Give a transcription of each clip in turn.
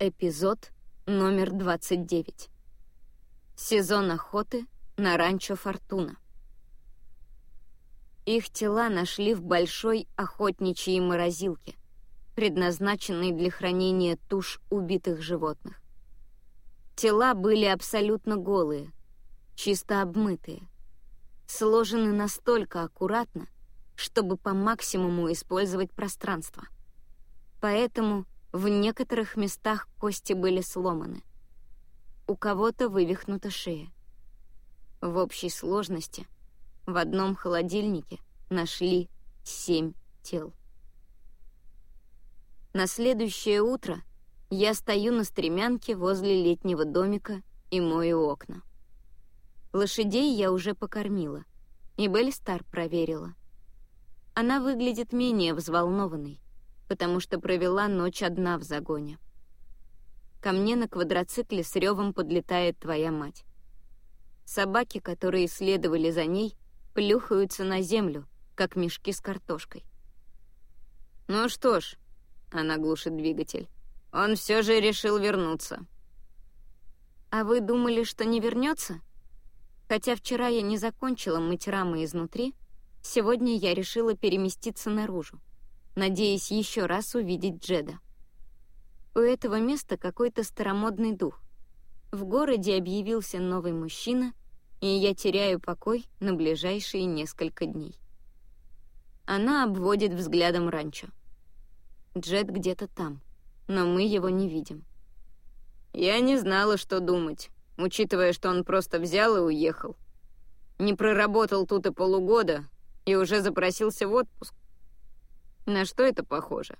Эпизод номер 29. Сезон охоты на ранчо Фортуна. Их тела нашли в большой охотничьей морозилке, предназначенной для хранения туш убитых животных. Тела были абсолютно голые, чисто обмытые, сложены настолько аккуратно, чтобы по максимуму использовать пространство. Поэтому в некоторых местах кости были сломаны. У кого-то вывихнута шея. В общей сложности в одном холодильнике нашли семь тел. На следующее утро я стою на стремянке возле летнего домика и мою окна. Лошадей я уже покормила, и Беллистар проверила. Она выглядит менее взволнованной потому что провела ночь одна в загоне. Ко мне на квадроцикле с ревом подлетает твоя мать. Собаки, которые следовали за ней, плюхаются на землю, как мешки с картошкой. «Ну что ж», — она глушит двигатель, — «он все же решил вернуться». «А вы думали, что не вернется? Хотя вчера я не закончила мыть рамы изнутри, сегодня я решила переместиться наружу надеясь еще раз увидеть Джеда. У этого места какой-то старомодный дух. В городе объявился новый мужчина, и я теряю покой на ближайшие несколько дней. Она обводит взглядом ранчо. Джед где-то там, но мы его не видим. Я не знала, что думать, учитывая, что он просто взял и уехал. Не проработал тут и полугода и уже запросился в отпуск. На что это похоже?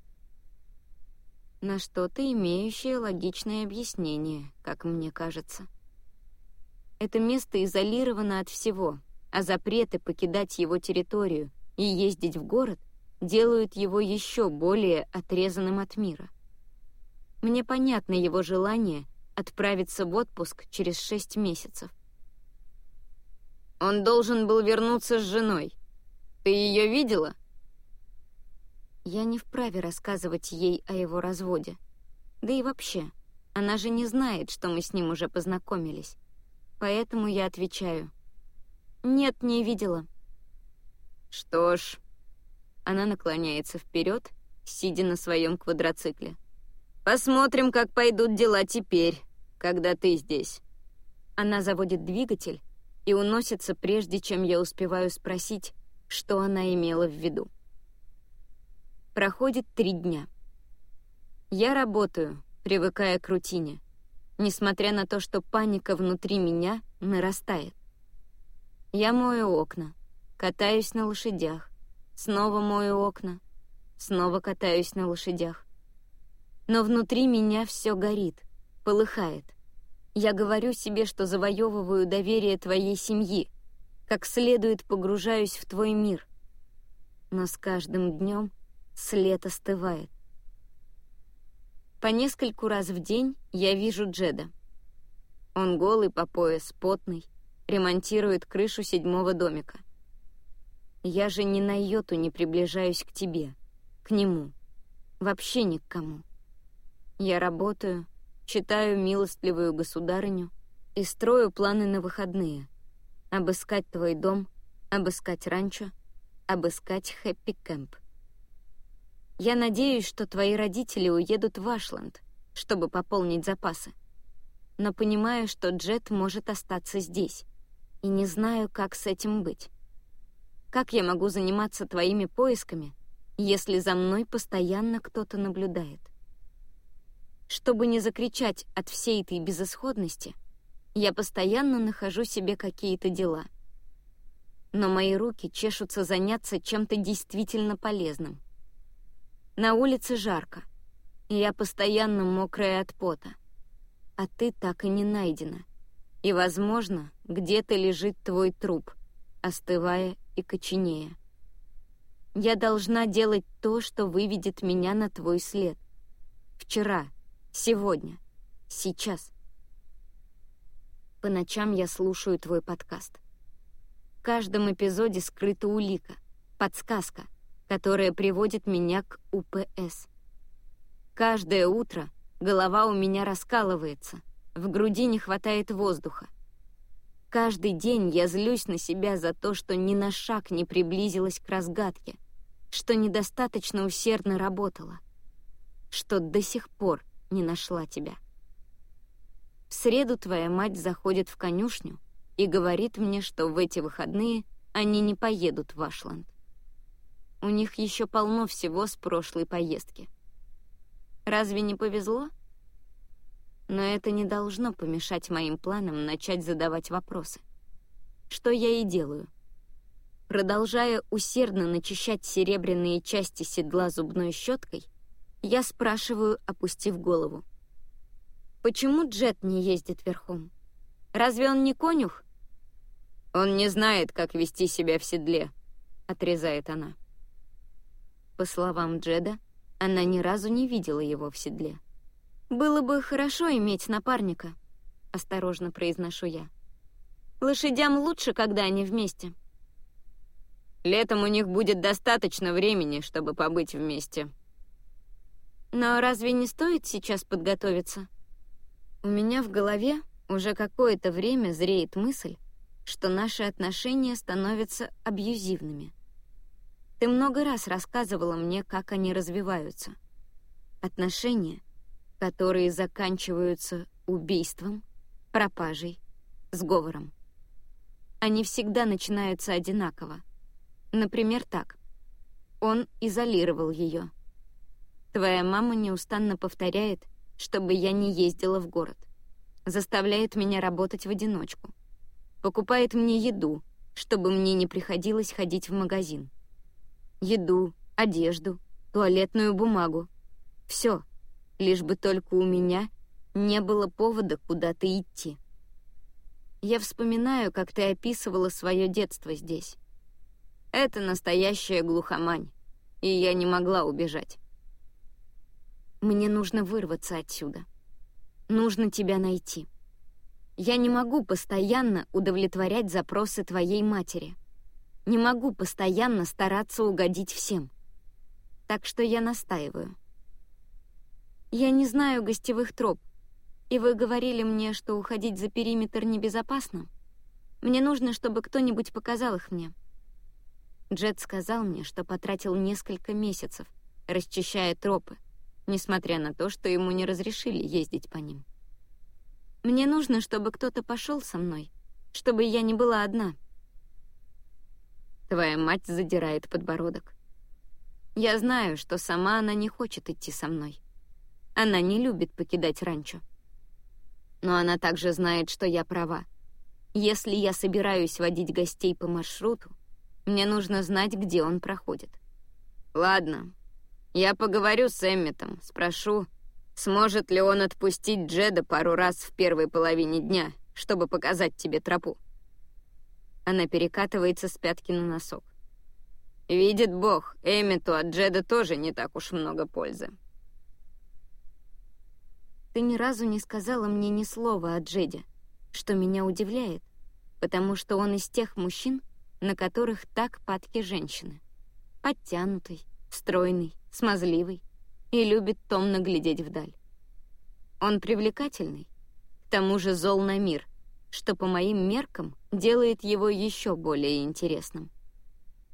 На что-то имеющее логичное объяснение, как мне кажется. Это место изолировано от всего, а запреты покидать его территорию и ездить в город делают его еще более отрезанным от мира. Мне понятно его желание отправиться в отпуск через шесть месяцев. Он должен был вернуться с женой. Ты ее видела? Я не вправе рассказывать ей о его разводе. Да и вообще, она же не знает, что мы с ним уже познакомились. Поэтому я отвечаю. «Нет, не видела». «Что ж...» Она наклоняется вперед, сидя на своем квадроцикле. «Посмотрим, как пойдут дела теперь, когда ты здесь». Она заводит двигатель и уносится, прежде чем я успеваю спросить, что она имела в виду. Проходит три дня. Я работаю, привыкая к рутине, несмотря на то, что паника внутри меня нарастает. Я мою окна, катаюсь на лошадях, снова мою окна, снова катаюсь на лошадях. Но внутри меня все горит, полыхает. Я говорю себе, что завоевываю доверие твоей семьи, как следует погружаюсь в твой мир. Но с каждым днем след остывает. По нескольку раз в день я вижу Джеда. Он голый по пояс, потный, ремонтирует крышу седьмого домика. Я же ни на йоту не приближаюсь к тебе, к нему, вообще ни к кому. Я работаю, читаю милостливую государыню и строю планы на выходные. Обыскать твой дом, обыскать ранчо, обыскать хэппи-кэмп. Я надеюсь, что твои родители уедут в Ашланд, чтобы пополнить запасы. Но понимаю, что Джет может остаться здесь, и не знаю, как с этим быть. Как я могу заниматься твоими поисками, если за мной постоянно кто-то наблюдает? Чтобы не закричать от всей этой безысходности, я постоянно нахожу себе какие-то дела. Но мои руки чешутся заняться чем-то действительно полезным — на улице жарко, и я постоянно мокрая от пота. А ты так и не найдена. И, возможно, где-то лежит твой труп, остывая и коченея. Я должна делать то, что выведет меня на твой след. Вчера, сегодня, сейчас. По ночам я слушаю твой подкаст. В каждом эпизоде скрыта улика, подсказка — которая приводит меня к УПС. Каждое утро Голова у меня раскалывается, в груди не хватает воздуха. Каждый день я злюсь на себя за то, что ни на шаг не приблизилась к разгадке, что недостаточно усердно работала, что до сих пор не нашла тебя. В среду твоя мать заходит в конюшню и говорит мне, что в эти выходные они не поедут в Ашланд. У них еще полно всего с прошлой поездки. Разве не повезло? Но это не должно помешать моим планам начать задавать вопросы. Что я и делаю. Продолжая усердно начищать серебряные части седла зубной щеткой, я спрашиваю, опустив голову. Почему Джет не ездит верхом? Разве он не конюх? Он не знает, как вести себя в седле, отрезает она. По словам Джеда, она ни разу не видела его в седле. «Было бы хорошо иметь напарника», — осторожно произношу я. «Лошадям лучше, когда они вместе». «Летом у них будет достаточно времени, чтобы побыть вместе». «Но разве не стоит сейчас подготовиться?» У меня в голове уже какое-то время зреет мысль, что наши отношения становятся абьюзивными. Ты много раз рассказывала мне, как они развиваются. Отношения, которые заканчиваются убийством, пропажей, сговором. Они всегда начинаются одинаково. Например, так. Он изолировал ее. Твоя мама неустанно повторяет, чтобы я не ездила в город. Заставляет меня работать в одиночку. Покупает мне еду, чтобы мне не приходилось ходить в магазин. Еду, одежду, туалетную бумагу. Все, лишь бы только у меня не было повода куда-то идти. Я вспоминаю, как ты описывала свое детство здесь. Это настоящая глухомань, и я не могла убежать. Мне нужно вырваться отсюда. Нужно тебя найти. Я не могу постоянно удовлетворять запросы твоей матери. Не могу постоянно стараться угодить всем. Так что я настаиваю. Я не знаю гостевых троп, и вы говорили мне, что уходить за периметр небезопасно. Мне нужно, чтобы кто-нибудь показал их мне. Джет сказал мне, что потратил несколько месяцев, расчищая тропы, несмотря на то, что ему не разрешили ездить по ним. Мне нужно, чтобы кто-то пошел со мной, чтобы я не была одна. Твоя мать задирает подбородок. Я знаю, что сама она не хочет идти со мной. Она не любит покидать ранчо. Но она также знает, что я права. Если я собираюсь водить гостей по маршруту, мне нужно знать, где он проходит. Ладно, я поговорю с Эмметом, спрошу, сможет ли он отпустить Джеда пару раз в первой половине дня, чтобы показать тебе тропу. Она перекатывается с пятки на носок. Видит Бог, Эммету от Джеда тоже не так уж много пользы. Ты ни разу не сказала мне ни слова о Джеде, что меня удивляет, потому что он из тех мужчин, на которых так падки женщины. Подтянутый, стройный, смазливый и любит томно глядеть вдаль. Он привлекательный, к тому же зол на мир, что по моим меркам делает его еще более интересным.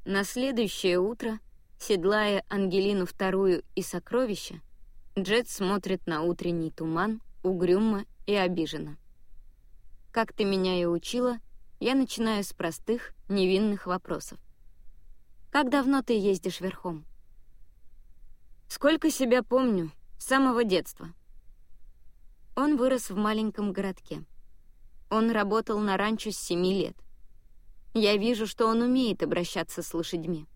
На следующее утро, седлая Ангелину вторую и сокровища, Джет смотрит на утренний туман, угрюмо и обиженно. Как ты меня и учила, я начинаю с простых, невинных вопросов. Как давно ты ездишь верхом? Сколько себя помню, с самого детства. Он вырос в маленьком городке. Он работал на ранчо с семи лет. Я вижу, что он умеет обращаться с лошадьми.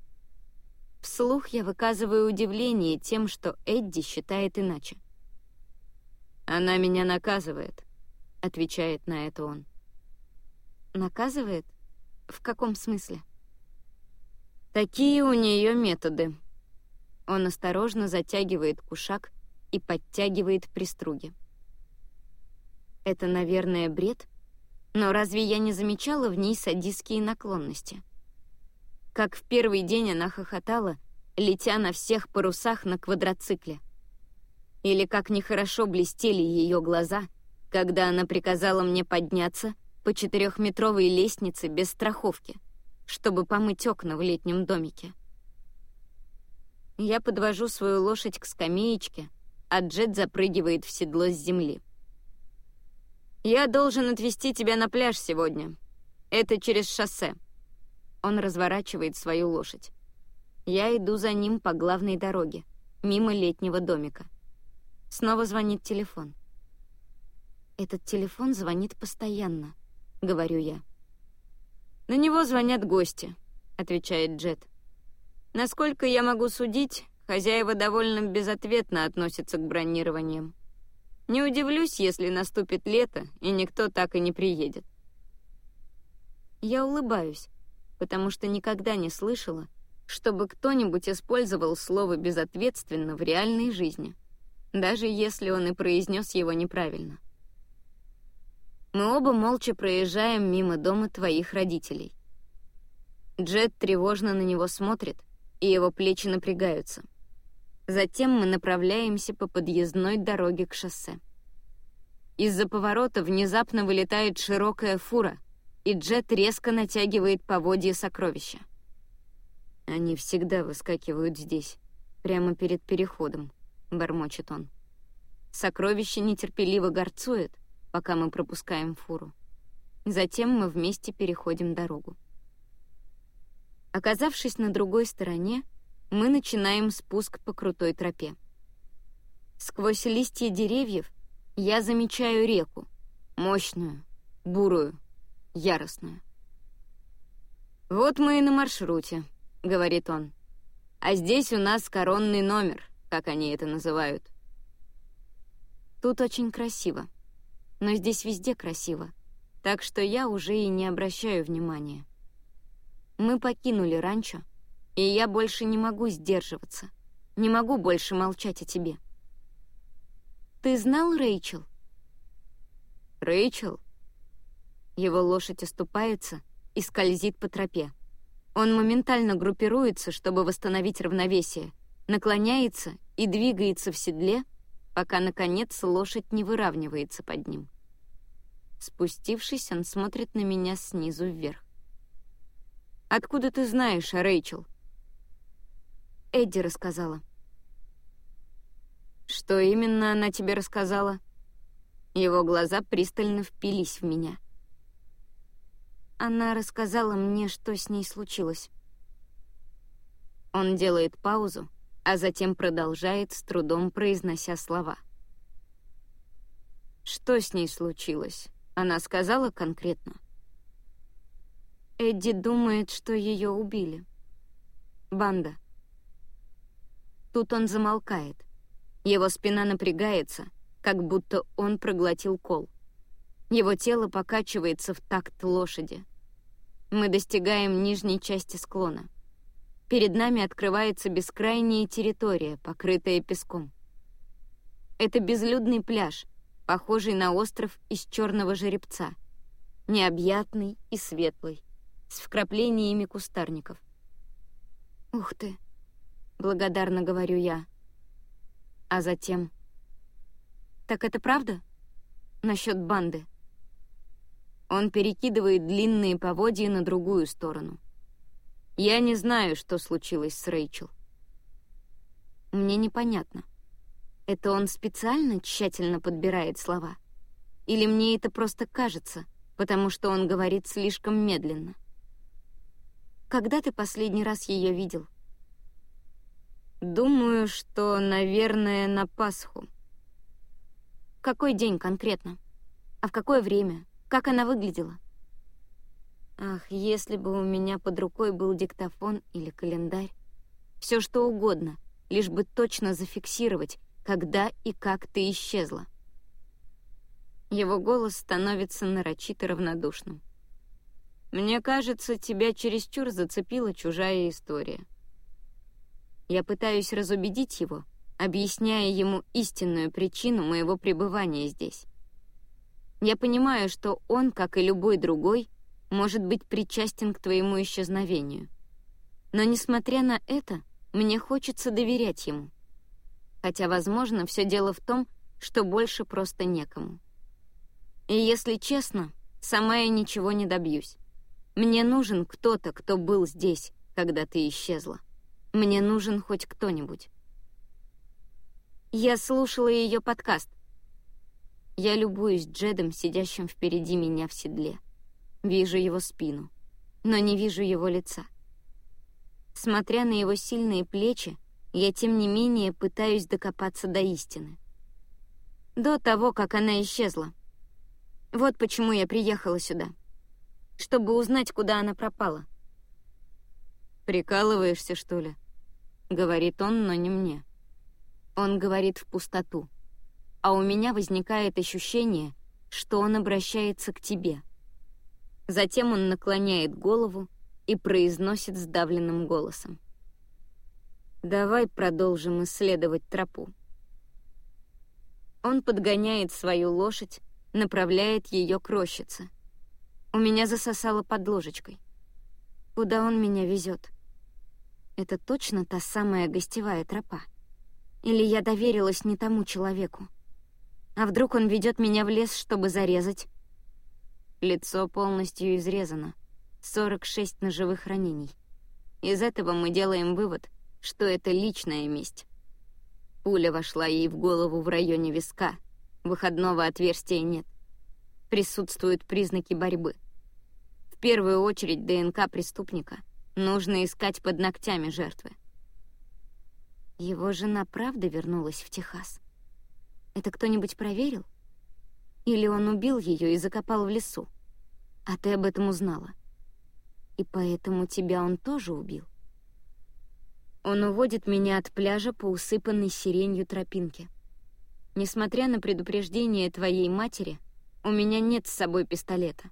Вслух я выказываю удивление тем, что Эдди считает иначе. «Она меня наказывает», — отвечает на это он. «Наказывает? В каком смысле?» «Такие у нее методы». Он осторожно затягивает кушак и подтягивает приструги. Это, наверное, бред, но разве я не замечала в ней садистские наклонности? как в первый день она хохотала, летя на всех парусах на квадроцикле. Или как нехорошо блестели ее глаза, когда она приказала мне подняться по четырехметровой лестнице без страховки, чтобы помыть окна в летнем домике. Я подвожу свою лошадь к скамеечке, а Джет запрыгивает в седло с земли. «Я должен отвезти тебя на пляж сегодня. Это через шоссе». Он разворачивает свою лошадь. Я иду за ним по главной дороге, мимо летнего домика. Снова звонит телефон. «Этот телефон звонит постоянно», — говорю я. «На него звонят гости», — отвечает Джет. «Насколько я могу судить, хозяева довольно безответно относятся к бронированиям. Не удивлюсь, если наступит лето, и никто так и не приедет». Я улыбаюсь, потому что никогда не слышала, чтобы кто-нибудь использовал слово «безответственно» в реальной жизни, даже если он и произнес его неправильно. Мы оба молча проезжаем мимо дома твоих родителей. Джет тревожно на него смотрит, и его плечи напрягаются. Затем мы направляемся по подъездной дороге к шоссе. Из-за поворота внезапно вылетает широкая фура, и Джет резко натягивает поводья сокровища. Они всегда выскакивают здесь, прямо перед переходом, бормочет он. Сокровище нетерпеливо горцует, пока мы пропускаем фуру. Затем мы вместе переходим дорогу. Оказавшись на другой стороне, мы начинаем спуск по крутой тропе. Сквозь листья деревьев я замечаю реку, мощную, бурую, яростную. Вот мы и на маршруте, — говорит он. «А здесь у нас коронный номер, как они это называют». Тут очень красиво. Но здесь везде красиво. Так что я уже и не обращаю внимания. Мы покинули ранчо, и я больше не могу сдерживаться. Не могу больше молчать о тебе. Ты знал Рэйчел? Рэйчел? Его лошадь оступается и скользит по тропе. Он моментально группируется, чтобы восстановить равновесие, наклоняется и двигается в седле, пока, наконец, лошадь не выравнивается под ним. Спустившись, он смотрит на меня снизу вверх. «Откуда ты знаешь Рэйчел?» Эдди рассказала. «Что именно она тебе рассказала?» Его глаза пристально впились в меня — она рассказала мне, что с ней случилось. Он делает паузу, а затем продолжает, с трудом произнося слова. Что с ней случилось? Она сказала конкретно. Эдди думает, что ее убили. Банда. Тут он замолкает. Его спина напрягается, как будто он проглотил кол. Его тело покачивается в такт лошади. Мы достигаем нижней части склона. Перед нами открывается бескрайняя территория, покрытая песком. Это безлюдный пляж, похожий на остров из черного жеребца, необъятный и светлый, с вкраплениями кустарников. «Ух ты!» — благодарно говорю я. А затем... «Так это правда? Насчет банды?» Он перекидывает длинные поводья на другую сторону. Я не знаю, что случилось с Рэйчел. Мне непонятно. Это он специально тщательно подбирает слова? Или мне это просто кажется, потому что он говорит слишком медленно? Когда ты последний раз ее видел? Думаю, что, наверное, на Пасху. Какой день конкретно? А в какое время? Как она выглядела? Ах, если бы у меня под рукой был диктофон или календарь. Все что угодно, лишь бы точно зафиксировать, когда и как ты исчезла. Его голос становится нарочито равнодушным. «Мне кажется, тебя чересчур зацепила чужая история». Я пытаюсь разубедить его, объясняя ему истинную причину моего пребывания здесь. Я понимаю, что он, как и любой другой, может быть причастен к твоему исчезновению. Но, несмотря на это, мне хочется доверять ему. Хотя, возможно, все дело в том, что больше просто некому. И если честно, сама я ничего не добьюсь. Мне нужен кто-то, кто был здесь, когда ты исчезла. Мне нужен хоть кто-нибудь. Я слушала ее подкаст. Я любуюсь Джедом, сидящим впереди меня в седле. Вижу его спину, но не вижу его лица. Смотря на его сильные плечи, я тем не менее пытаюсь докопаться до истины. До того, как она исчезла. Вот почему я приехала сюда. Чтобы узнать, куда она пропала. «Прикалываешься, что ли?» — говорит он, но не мне. Он говорит в пустоту. А у меня возникает ощущение, что он обращается к тебе. Затем он наклоняет голову и произносит сдавленным голосом. «Давай продолжим исследовать тропу». Он подгоняет свою лошадь, направляет ее к рощице. У меня засосало под ложечкой. Куда он меня везет? Это точно та самая гостевая тропа? Или я доверилась не тому человеку? А вдруг он ведет меня в лес, чтобы зарезать? Лицо полностью изрезано. 46 ножевых ранений. Из этого мы делаем вывод, что это личная месть. Пуля вошла ей в голову в районе виска. Выходного отверстия нет. Присутствуют признаки борьбы. В первую очередь ДНК преступника нужно искать под ногтями жертвы. Его жена правда вернулась в Техас? Это кто-нибудь проверил? Или он убил ее и закопал в лесу? А ты об этом узнала. И поэтому тебя он тоже убил? Он уводит меня от пляжа по усыпанной сиренью тропинке. Несмотря на предупреждение твоей матери, у меня нет с собой пистолета.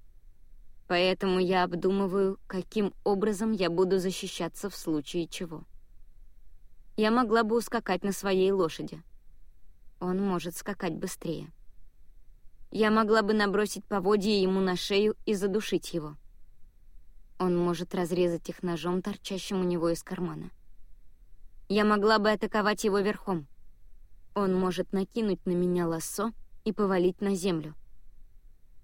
Поэтому я обдумываю, каким образом я буду защищаться в случае чего я могла бы ускакать на своей лошади. Он может скакать быстрее. Я могла бы набросить поводья ему на шею и задушить его. Он может разрезать их ножом, торчащим у него из кармана. Я могла бы атаковать его верхом. Он может накинуть на меня лассо и повалить на землю.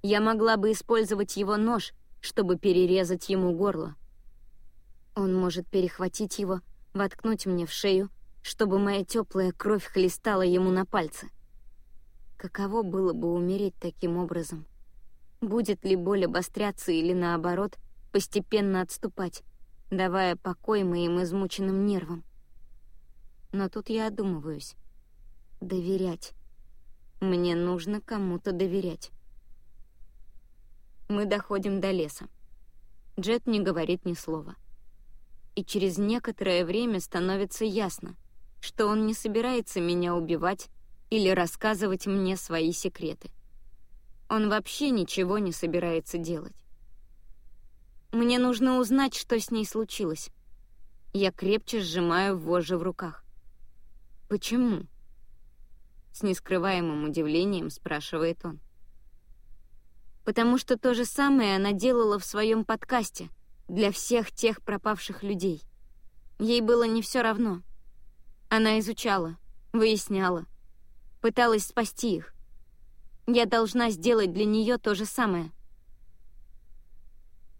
Я могла бы использовать его нож, чтобы перерезать ему горло. Он может перехватить его воткнуть мне в шею, чтобы моя теплая кровь хлестала ему на пальцы. Каково было бы умереть таким образом? Будет ли боль обостряться или, наоборот, постепенно отступать, давая покой моим измученным нервам? Но тут я одумываюсь. Доверять. Мне нужно кому-то доверять. Мы доходим до леса. Джет не говорит ни слова и через некоторое время становится ясно, что он не собирается меня убивать или рассказывать мне свои секреты. Он вообще ничего не собирается делать. Мне нужно узнать, что с ней случилось. Я крепче сжимаю вожжи в руках. «Почему?» С нескрываемым удивлением спрашивает он. «Потому что то же самое она делала в своем подкасте — для всех тех пропавших людей. Ей было не все равно. Она изучала, выясняла, пыталась спасти их. Я должна сделать для нее то же самое.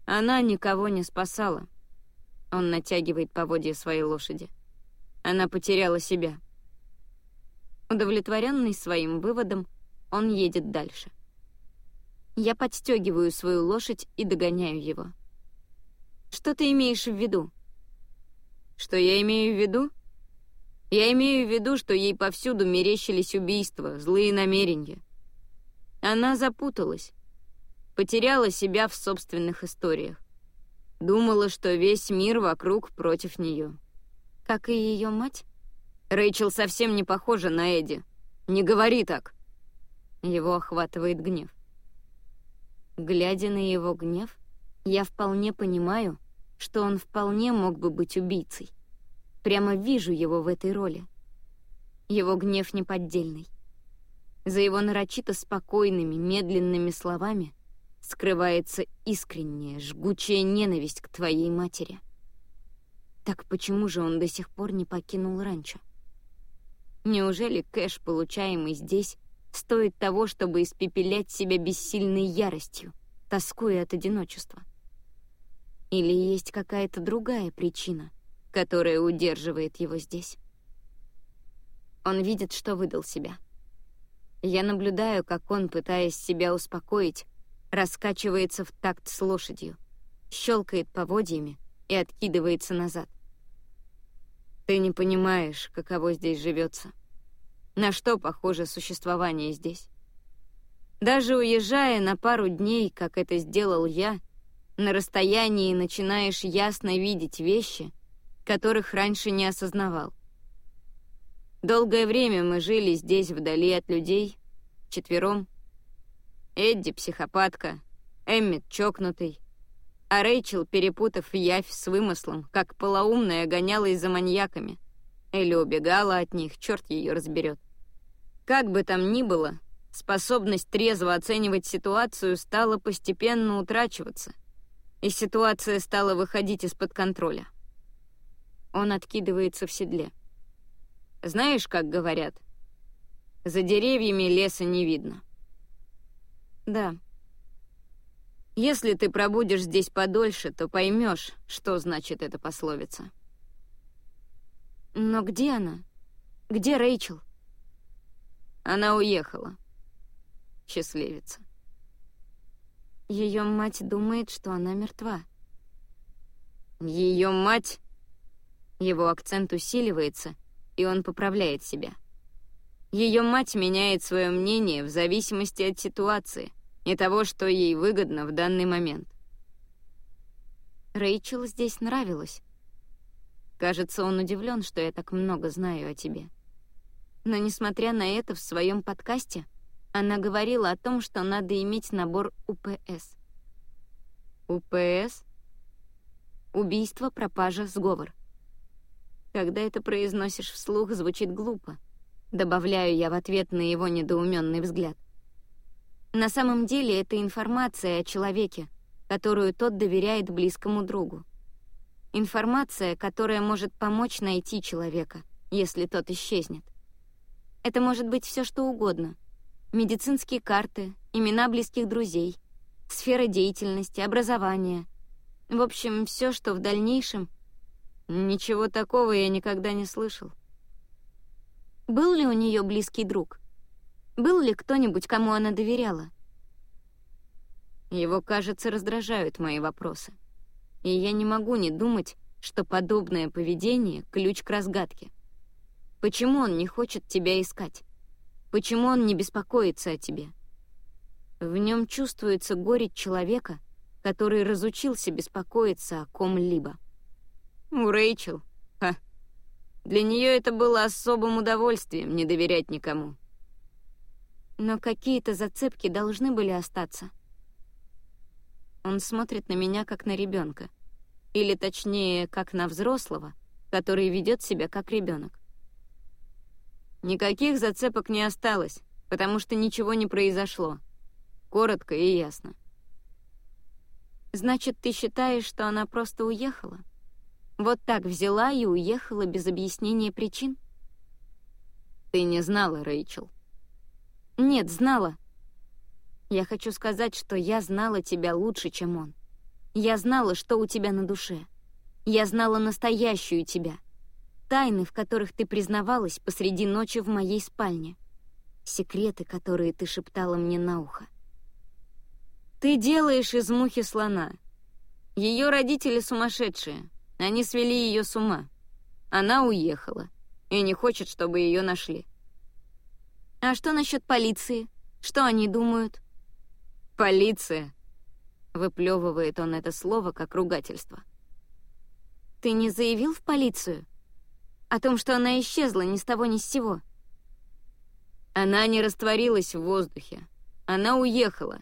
Она никого не спасала. Он натягивает поводья своей лошади. Она потеряла себя. Удовлетворенный своим выводом, он едет дальше. Я подстегиваю свою лошадь и догоняю его. Что ты имеешь в виду? Что я имею в виду? Я имею в виду, что ей повсюду мерещились убийства, злые намерения. Она запуталась, потеряла себя в собственных историях. Думала, что весь мир вокруг против нее. Как и ее мать? Рэйчел совсем не похожа на Эдди. Не говори так. Его охватывает гнев. Глядя на его гнев, я вполне понимаю, что он вполне мог бы быть убийцей. Прямо вижу его в этой роли. Его гнев неподдельный. За его нарочито спокойными, медленными словами скрывается искренняя, жгучая ненависть к твоей матери. Так почему же он до сих пор не покинул ранчо? Неужели кэш, получаемый здесь, стоит того, чтобы испепелять себя бессильной яростью, тоскуя от одиночества? Или есть какая-то другая причина, которая удерживает его здесь? Он видит, что выдал себя. Я наблюдаю, как он, пытаясь себя успокоить, раскачивается в такт с лошадью, щелкает поводьями и откидывается назад. Ты не понимаешь, каково здесь живется. На что похоже существование здесь? Даже уезжая на пару дней, как это сделал я, на расстоянии начинаешь ясно видеть вещи, которых раньше не осознавал. Долгое время мы жили здесь, вдали от людей, четвером. Эдди — психопатка, Эммит — чокнутый, а Рэйчел, перепутав явь с вымыслом, как полоумная гонялась за маньяками или убегала от них, черт ее разберет. Как бы там ни было, способность трезво оценивать ситуацию стала постепенно утрачиваться, и ситуация стала выходить из-под контроля. Он откидывается в седле. Знаешь, как говорят? За деревьями леса не видно. Да. Если ты пробудешь здесь подольше, то поймешь, что значит эта пословица. Но где она? Где Рэйчел? Она уехала. Счастливица. Ее мать думает, что она мертва. Ее мать... Его акцент усиливается, и он поправляет себя. Ее мать меняет свое мнение в зависимости от ситуации и того, что ей выгодно в данный момент. Рэйчел здесь нравилось. Кажется, он удивлен, что я так много знаю о тебе. Но, несмотря на это, в своем подкасте она говорила о том, что надо иметь набор УПС. УПС? Убийство, пропажа, сговор — когда это произносишь вслух, звучит глупо. Добавляю я в ответ на его недоуменный взгляд. На самом деле это информация о человеке, которую тот доверяет близкому другу. Информация, которая может помочь найти человека, если тот исчезнет. Это может быть все что угодно. Медицинские карты, имена близких друзей, сфера деятельности, образование. В общем, все, что в дальнейшем Ничего такого я никогда не слышал. Был ли у нее близкий друг? Был ли кто-нибудь, кому она доверяла? Его, кажется, раздражают мои вопросы. И я не могу не думать, что подобное поведение — ключ к разгадке. Почему он не хочет тебя искать? Почему он не беспокоится о тебе? В нем чувствуется горечь человека, который разучился беспокоиться о ком-либо. У Рэйчел. Ха. Для нее это было особым удовольствием не доверять никому. Но какие-то зацепки должны были остаться. Он смотрит на меня как на ребенка, или точнее, как на взрослого, который ведет себя как ребенок. Никаких зацепок не осталось, потому что ничего не произошло. Коротко и ясно. Значит, ты считаешь, что она просто уехала? Вот так взяла и уехала без объяснения причин? Ты не знала, Рэйчел. Нет, знала. Я хочу сказать, что я знала тебя лучше, чем он. Я знала, что у тебя на душе. Я знала настоящую тебя. Тайны, в которых ты признавалась посреди ночи в моей спальне. Секреты, которые ты шептала мне на ухо. Ты делаешь из мухи слона. Ее родители сумасшедшие. Они свели ее с ума. Она уехала и не хочет, чтобы ее нашли. А что насчет полиции? Что они думают? Полиция. Выплевывает он это слово как ругательство. Ты не заявил в полицию? О том, что она исчезла ни с того ни с сего. Она не растворилась в воздухе. Она уехала.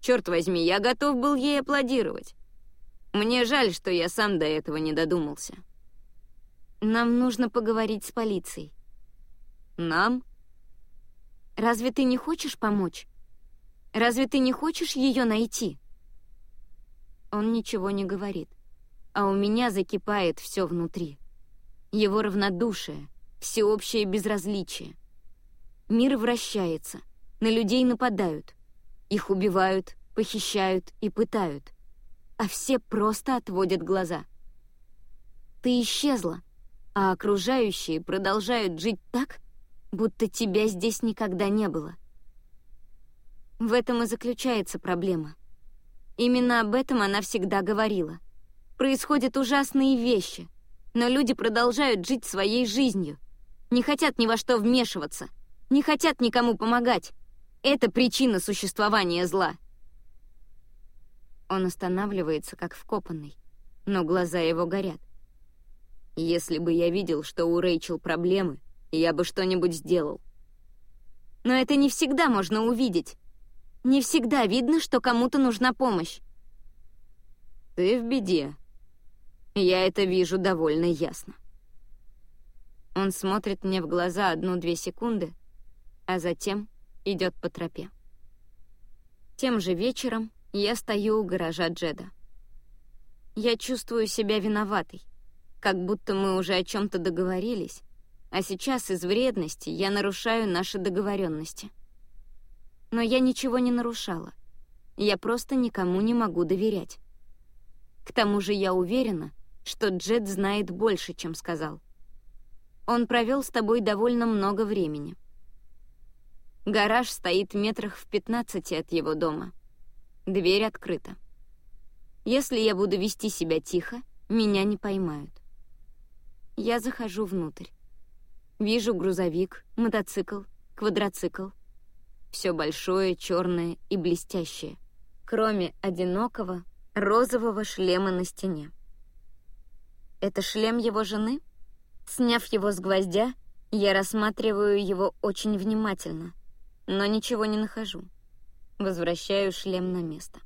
Черт возьми, я готов был ей аплодировать. Мне жаль, что я сам до этого не додумался. Нам нужно поговорить с полицией. Нам? Разве ты не хочешь помочь? Разве ты не хочешь ее найти? Он ничего не говорит, а у меня закипает все внутри. Его равнодушие, всеобщее безразличие. Мир вращается, на людей нападают, их убивают, похищают и пытают, а все просто отводят глаза. Ты исчезла, а окружающие продолжают жить так, будто тебя здесь никогда не было. В этом и заключается проблема. Именно об этом она всегда говорила. Происходят ужасные вещи, но люди продолжают жить своей жизнью, не хотят ни во что вмешиваться, не хотят никому помогать. Это причина существования зла. Он останавливается, как вкопанный, но глаза его горят. Если бы я видел, что у Рэйчел проблемы, я бы что-нибудь сделал. Но это не всегда можно увидеть. Не всегда видно, что кому-то нужна помощь. Ты в беде. Я это вижу довольно ясно. Он смотрит мне в глаза одну-две секунды, а затем идет по тропе. Тем же вечером я стою у гаража Джеда. Я чувствую себя виноватой, как будто мы уже о чем-то договорились, а сейчас из вредности я нарушаю наши договоренности. Но я ничего не нарушала. Я просто никому не могу доверять. К тому же я уверена, что Джед знает больше, чем сказал. Он провел с тобой довольно много времени. Гараж стоит метрах в 15 от его дома. Дверь открыта. Если я буду вести себя тихо, меня не поймают. Я захожу внутрь. Вижу грузовик, мотоцикл, квадроцикл. Все большое, черное и блестящее, кроме одинокого розового шлема на стене. Это шлем его жены? Сняв его с гвоздя, я рассматриваю его очень внимательно, но ничего не нахожу. Возвращаю шлем на место.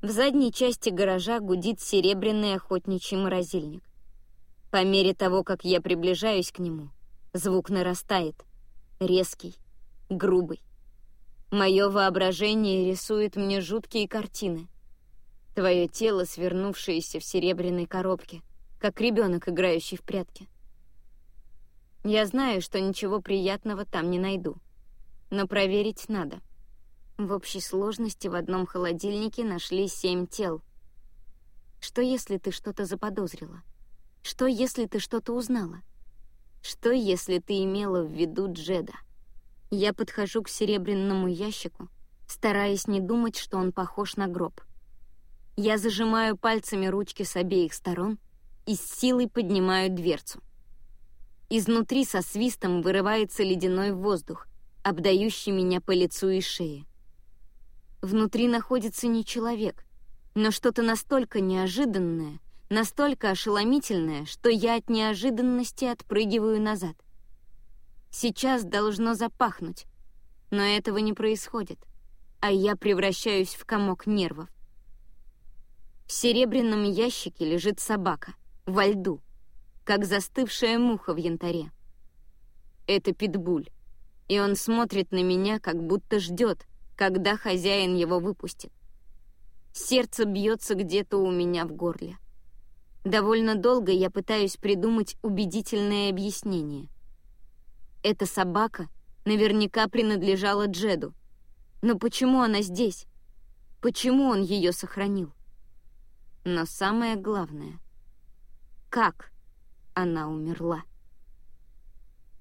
В задней части гаража гудит серебряный охотничий морозильник. По мере того, как я приближаюсь к нему, звук нарастает, резкий, грубый. Мое воображение рисует мне жуткие картины. Твое тело, свернувшееся в серебряной коробке, как ребенок, играющий в прятки. Я знаю, что ничего приятного там не найду, но проверить надо. В общей сложности в одном холодильнике нашли семь тел. Что если ты что-то заподозрила? Что, если ты что-то узнала? Что, если ты имела в виду Джеда? Я подхожу к серебряному ящику, стараясь не думать, что он похож на гроб. Я зажимаю пальцами ручки с обеих сторон и с силой поднимаю дверцу. Изнутри со свистом вырывается ледяной воздух, обдающий меня по лицу и шее. Внутри находится не человек, но что-то настолько неожиданное — настолько ошеломительное, что я от неожиданности отпрыгиваю назад. Сейчас должно запахнуть, но этого не происходит, а я превращаюсь в комок нервов. В серебряном ящике лежит собака, во льду, как застывшая муха в янтаре. Это питбуль, и он смотрит на меня, как будто ждет, когда хозяин его выпустит. Сердце бьется где-то у меня в горле. Довольно долго я пытаюсь придумать убедительное объяснение. Эта собака наверняка принадлежала Джеду. Но почему она здесь? Почему он ее сохранил? Но самое главное — как она умерла?